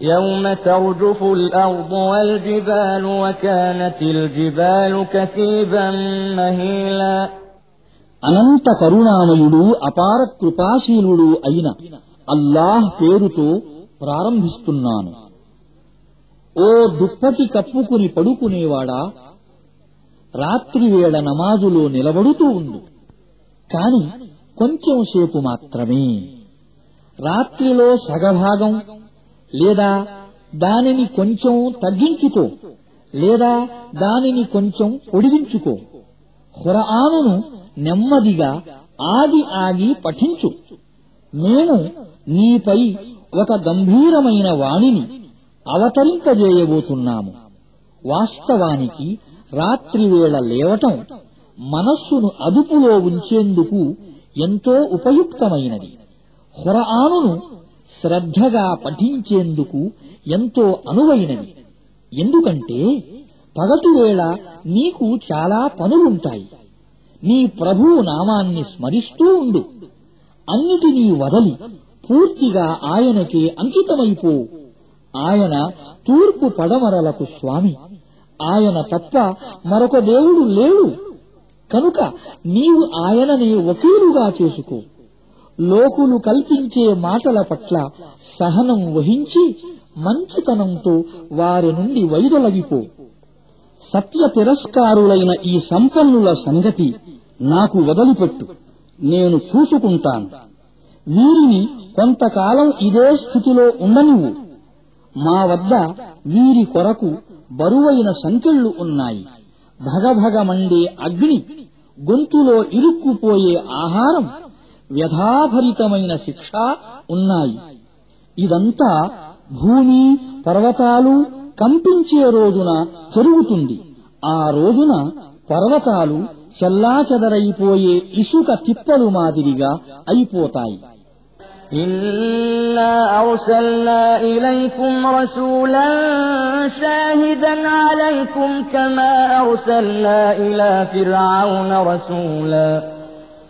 يوم ترجف الأرض والجبال وكانت الجبال كثيبا مهيلا అనంత కరుణామయుడు అపార కృపాశీలుడు అయిన అల్లాహ్ పేరుతో ప్రారంభిస్తున్నాను ఓ దుప్పటి కప్పుకుని పడుకునేవాడా రాత్రివేళ నమాజులో నిలబడుతూ ఉండు కాని కొంచెం సేపు మాత్రమే రాత్రిలో సగభాగం లేదా దానిని కొంచెం తగ్గించుకో లేదా దానిని కొంచెం పొడిగించుకో. ఖురానును నెమ్మదిగా ఆగి ఆగి పఠించు. మేము నీపై ఒక గంభీరమైన వాణిని అవతరింపజేయబోతున్నాము. వాస్తవానికి రాత్రివేళ లేవటం మనస్సును అదుపులో ఉంచేందుకు ఎంతో ఉపయుక్తమైనది. ఖురానును శ్రద్ధగా పఠించేందుకు ఎంతో అనువైనవి. ఎందుకంటే పగటివేళ నీకు చాలా పనులుంటాయి. నీ ప్రభువు నామాన్ని స్మరిస్తూ ఉండు. అన్నిటినీ వదలి పూర్తిగా ఆయనకే అంకితమైపో. ఆయన తూర్పు పడమరలకు స్వామి. ఆయన తప్ప మరొక దేవుడు లేడు. కనుక నీవు ఆయననే వకీలుగా చేసుకో. లోకులు కల్పించే మాటల పట్ల సహనం వహించి మంచితనంతో వారి నుండి వైదొలగిపో. సత్య తిరస్కారులైన ఈ సంపన్నుల సంగతి నాకు వదిలిపెట్టు. నేను చూసుకుంటాను. వీరిని కొంతకాలం ఇదే స్థితిలో ఉండనివ్వు. మా వద్ద వీరి కొరకు బరువైన సంకెళ్ళు ఉన్నాయి. భగభగ మండే అగ్ని గొంతులో ఇరుక్కుపోయే ఆహారం వ్యధాభరితమైన శిక్ష ఉన్నాయి ఇదంతా భూమి పర్వతాలు కంపించే రోజున జరుగుతుంది ఆ రోజున పర్వతాలు చెల్లాచెదరైపోయే ఇసుక తిప్పలు మాదిరిగా అయిపోతాయి إنا أرسلنا إليكم رسولا شاهدا عليكم كما أرسلنا إلى فرعون رسولا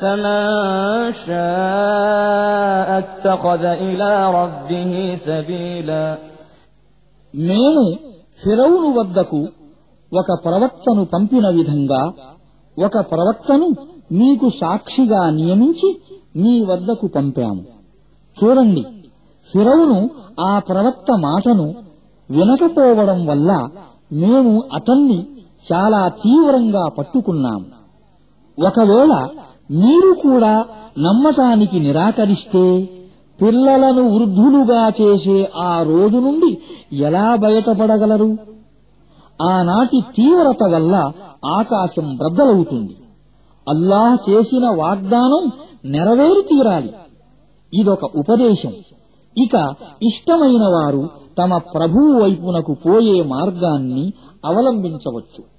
فمن شاء اتخذ إلى ربه سبيلا మేము ఫిరౌను వద్దకు ఒక ప్రవక్తను పంపిన విధంగా ఒక ప్రవక్తను మీకు సాక్షిగా నియమించి మీ వద్దకు పంపాము చూడండి ఫిరౌను ఆ ప్రవక్త మాటను వినకపోవడం వల్ల మేము అతన్ని చాలా తీవ్రంగా పట్టుకున్నాము ఒకవేళ మీరు కూడా నమ్మటానికి నిరాకరిస్తే పిల్లలను వృద్ధులుగా చేసే ఆ రోజు నుండి ఎలా బయటపడగలరు? ఆనాటి తీవ్రత వల్ల ఆకాశం బ్రద్దలవుతుంది. అల్లాహ్ చేసిన వాగ్దానం నెరవేరి తీరాలి. ఇదొక ఉపదేశం. ఇక ఇష్టమైన వారు తమ ప్రభువు వైపునకు పోయే మార్గాన్ని అవలంబించవచ్చు.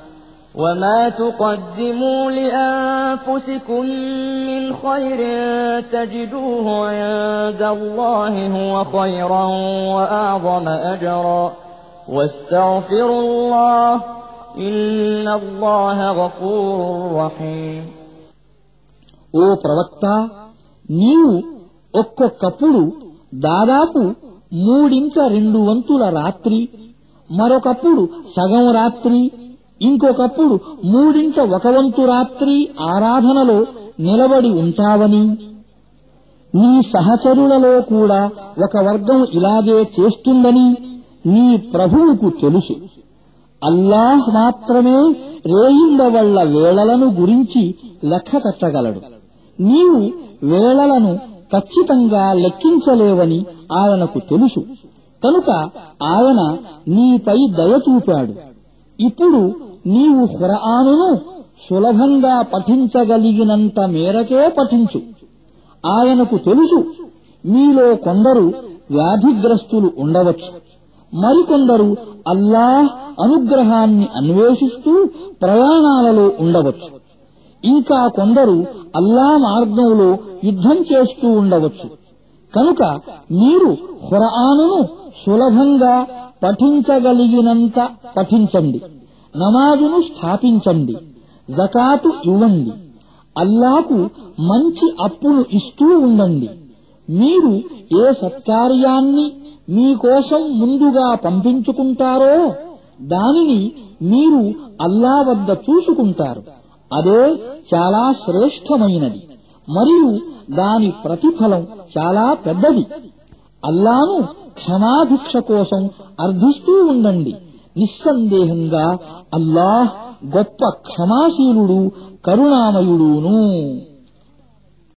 وما تقدموا لأنفسكم من خير تجدوه عند الله هو خيرا وأعظم أجرا واستغفروا الله إن الله غفور رحيم ఓ ప్రవక్త నీవు ఒక్కొక్కప్పుడు దాదాపు మూడింట రెండు వంతుల రాత్రి మరొకప్పుడు సగం రాత్రి ఇంకొకప్పుడు మూడింట ఒక వంతు రాత్రి ఆరాధనలో నిలబడి ఉంటావని. నీ సహచరులలో కూడా ఒక వర్గం ఇలాగే చేస్తుందని నీ ప్రభువుకు తెలుసు. అల్లాహ్ మాత్రమే రేయింబవళ్ళ వేళలను గురించి లెక్క కట్టగలడు. నీవు వేళలను ఖచ్చితంగా లెక్కించలేవని ఆయనకు తెలుసు. కనుక ఆయన నీపై దయ చూపాడు. ఇప్పుడు నీవు ఖురానును సులభంగా పఠించగలిగినంత మేరకే పఠించు. ఆయనకు తెలుసు మీలో కొందరు వ్యాధిగ్రస్తులు ఉండవచ్చు. మరికొందరు అల్లాహ్ అనుగ్రహాన్ని అన్వేషిస్తూ ప్రయాణాలలో ఉండవచ్చు. ఇంకా కొందరు అల్లా మార్గంలో యుద్ధం చేస్తూ ఉండవచ్చు. కనుక మీరు ఖురానును సులభంగా పఠించగలిగినంత పఠించండి. నమాజును స్థాపించండి. జకాతు ఇవ్వండి. అల్లాకు మంచి అప్పును ఇస్తూ ఉండండి. మీరు ఏ సత్కార్యాన్ని మీకోసం ముందుగా పంపించుకుంటారో దానిని మీరు అల్లా వద్ద చూసుకుంటారు. అదే చాలా శ్రేష్టమైనది. మరియు దాని ప్రతిఫలం చాలా పెద్దది. అల్లాను క్షమాభిక్ష కోసం అర్థిస్తూ ఉండండి. నిస్సందేహంగా అల్లాహ్ గొప్ప క్షమాశీలుడు కరుణామయుడును.